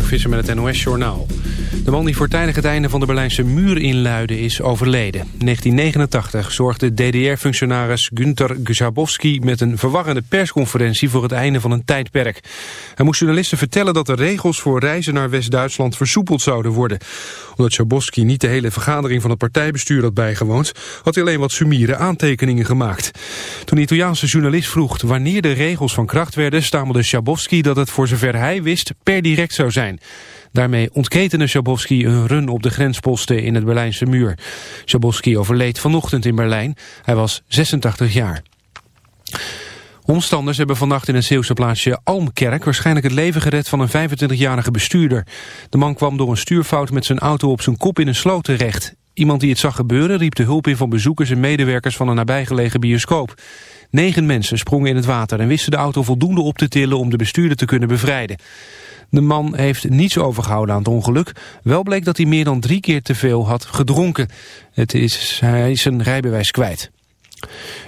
Mark met het NOS-journaal. De man die voortijdig het einde van de Berlijnse muur inluidde is overleden. In 1989 zorgde DDR-functionaris Günter Grabowski met een verwarrende persconferentie voor het einde van een tijdperk. Hij moest journalisten vertellen dat de regels voor reizen naar West-Duitsland versoepeld zouden worden. Omdat Grabowski niet de hele vergadering van het partijbestuur had bijgewoond, had hij alleen wat sumiere aantekeningen gemaakt. Toen de Italiaanse journalist vroeg wanneer de regels van kracht werden, stamelde Schabowski dat het voor zover hij wist per direct zou zijn. Daarmee ontketende Schabowski een run op de grensposten in het Berlijnse muur. Schabowski overleed vanochtend in Berlijn. Hij was 86 jaar. Omstanders hebben vannacht in het Zeeuwse plaatsje Almkerk waarschijnlijk het leven gered van een 25-jarige bestuurder. De man kwam door een stuurfout met zijn auto op zijn kop in een sloot terecht. Iemand die het zag gebeuren riep de hulp in van bezoekers en medewerkers van een nabijgelegen bioscoop. Negen mensen sprongen in het water en wisten de auto voldoende op te tillen om de bestuurder te kunnen bevrijden. De man heeft niets overgehouden aan het ongeluk. Wel bleek dat hij meer dan drie keer te veel had gedronken. Het is, hij is zijn rijbewijs kwijt.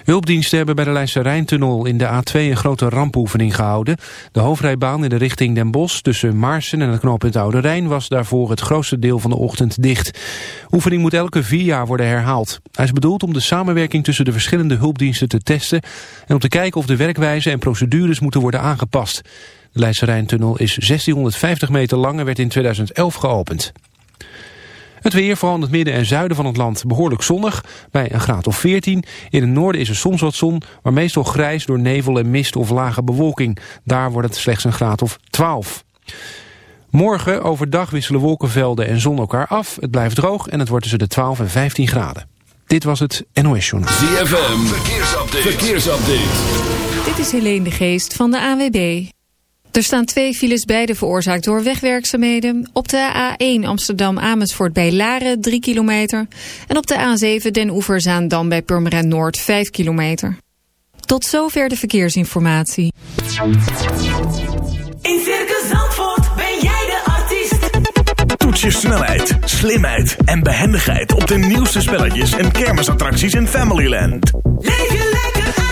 Hulpdiensten hebben bij de Leidse Rijntunnel in de A2 een grote rampoefening gehouden. De hoofdrijbaan in de richting Den Bosch tussen Marsen en het knooppunt Oude Rijn was daarvoor het grootste deel van de ochtend dicht. Oefening moet elke vier jaar worden herhaald. Hij is bedoeld om de samenwerking tussen de verschillende hulpdiensten te testen en om te kijken of de werkwijze en procedures moeten worden aangepast. De Leidse Rijntunnel is 1650 meter lang en werd in 2011 geopend. Het weer, vooral in het midden en zuiden van het land, behoorlijk zonnig, bij een graad of 14. In het noorden is er soms wat zon, maar meestal grijs door nevel en mist of lage bewolking. Daar wordt het slechts een graad of 12. Morgen overdag wisselen wolkenvelden en zon elkaar af. Het blijft droog en het wordt tussen de 12 en 15 graden. Dit was het NOS Journal. ZFM, verkeersupdate. verkeersupdate. Dit is Helene de Geest van de AWB. Er staan twee files, beide veroorzaakt door wegwerkzaamheden. Op de A1 Amsterdam-Amersfoort bij Laren 3 kilometer. En op de A7 Den Oever-Zaandam bij Purmerend Noord 5 kilometer. Tot zover de verkeersinformatie. In Circus Zandvoort ben jij de artiest. Toets je snelheid, slimheid en behendigheid op de nieuwste spelletjes en kermisattracties in Familyland. Leef je lekker uit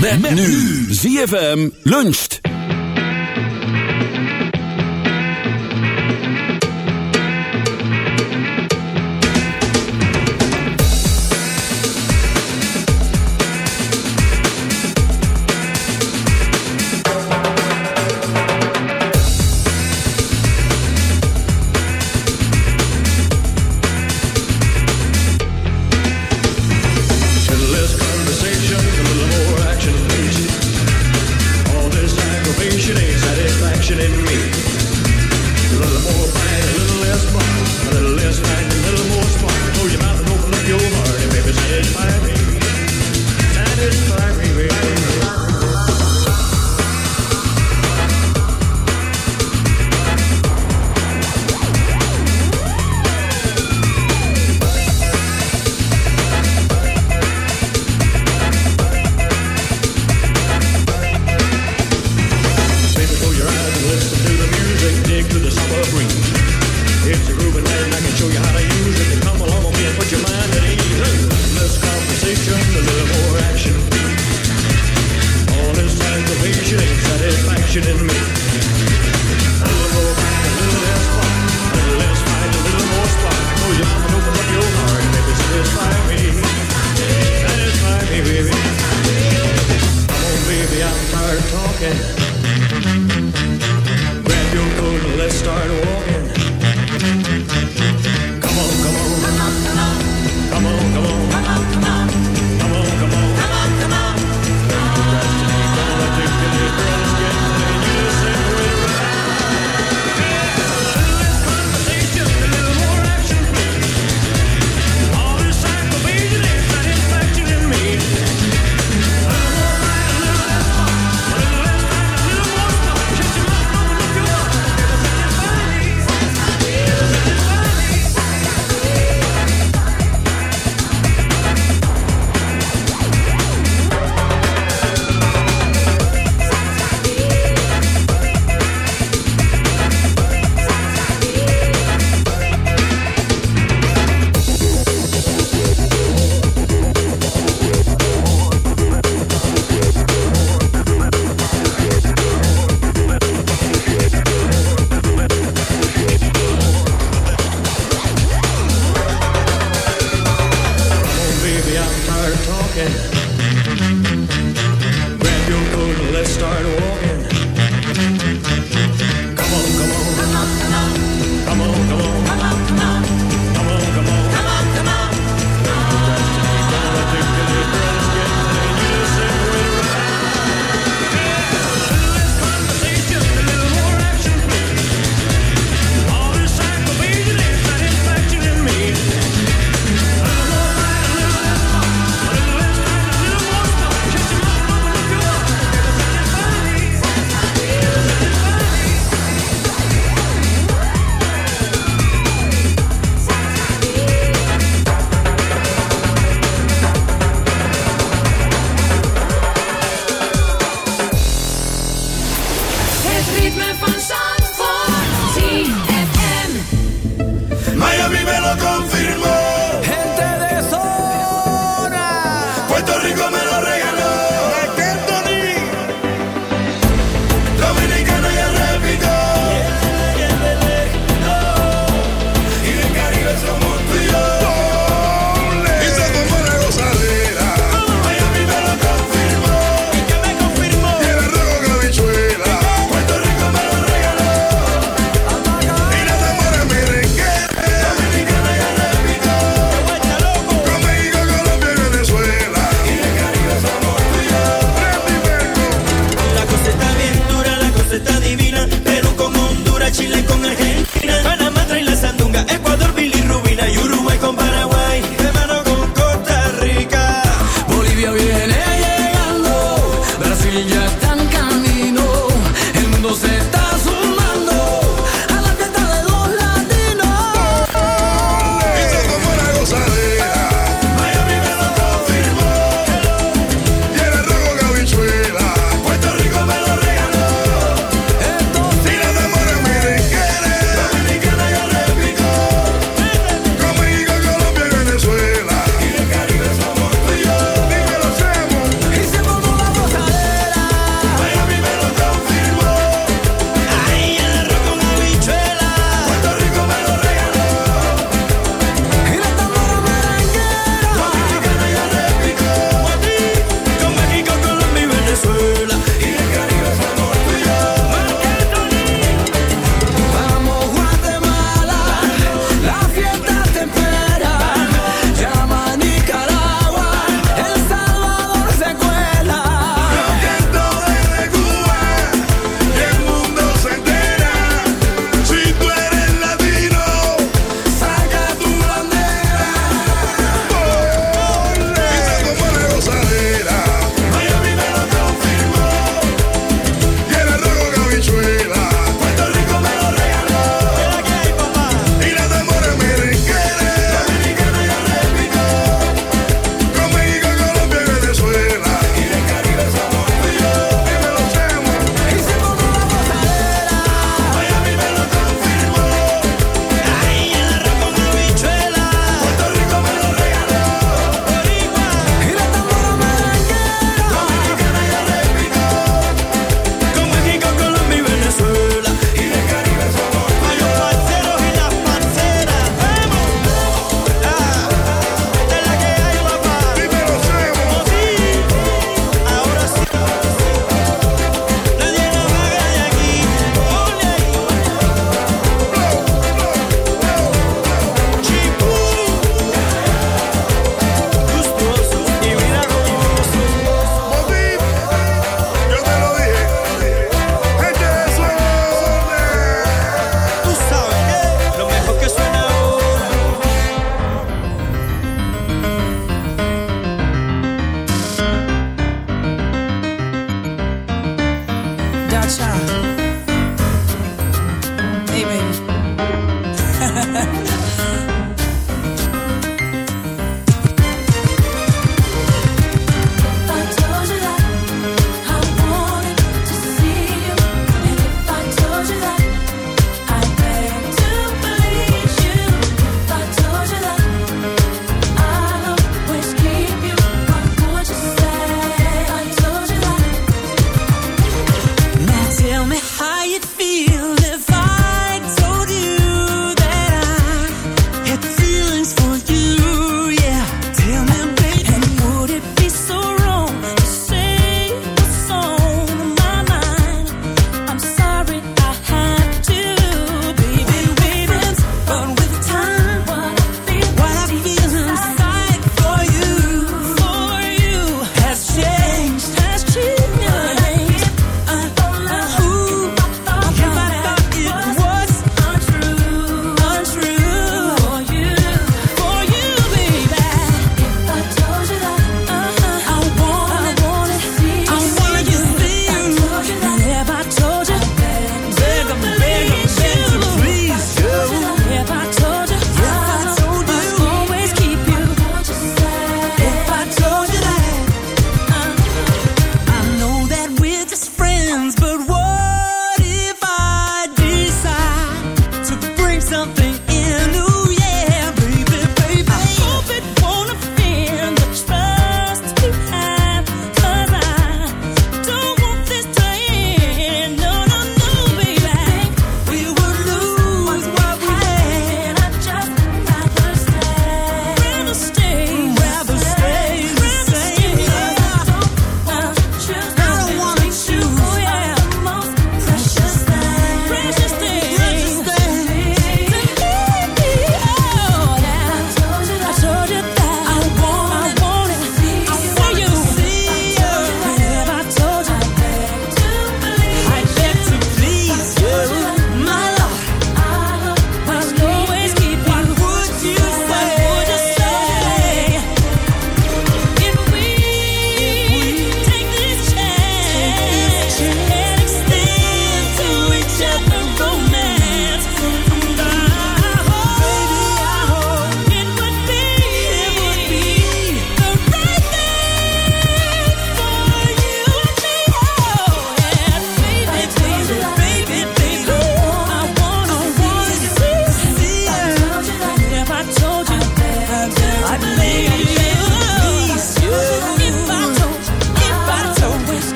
Met, nu. ZFM luncht.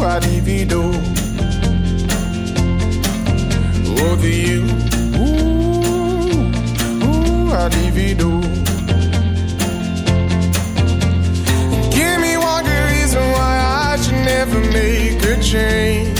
you, ooh, I'd divido. Over you, ooh, ooh, I'd divido. Give me one good reason why I should never make a change.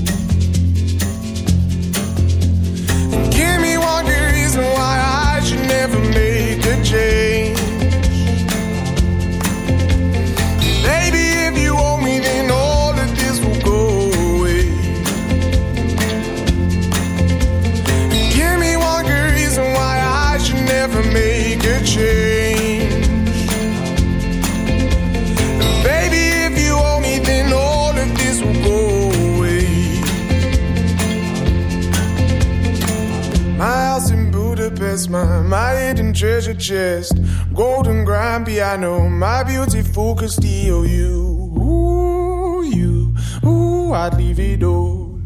My, my hidden treasure chest. Golden grand piano, my beauty focus, steal you. Ooh, you, ooh, I'd leave it all.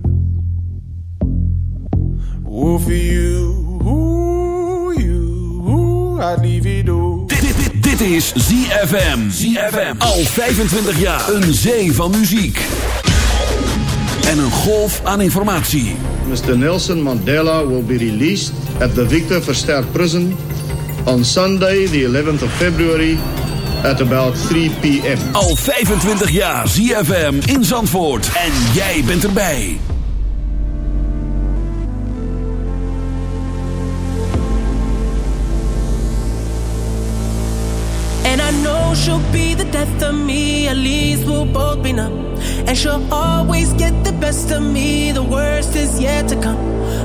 Ooh, for you, ooh, you, ooh, I'd leave it all. Dit, dit, dit, dit is ZFM. ZFM. Al 25 jaar. Een zee van muziek. En een golf aan informatie. Mr. Nelson Mandela will be released at the Victor Verster Prison on Sunday, the 11th of February, at about 3 p.m. Al 25 jaar ZFM in Zandvoort. En jij bent erbij. And I know she'll be the death of me, at least we'll both be numb. And she'll always get the best of me, the worst is yet to come.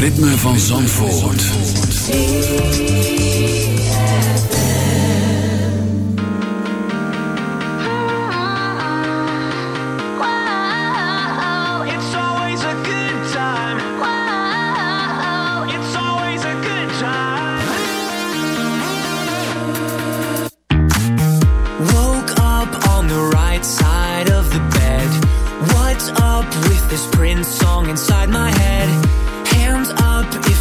Ritme van Zandvoort. It's always a good time. It's always a good time. Woke up on the right side of the bed. What's up with this Prince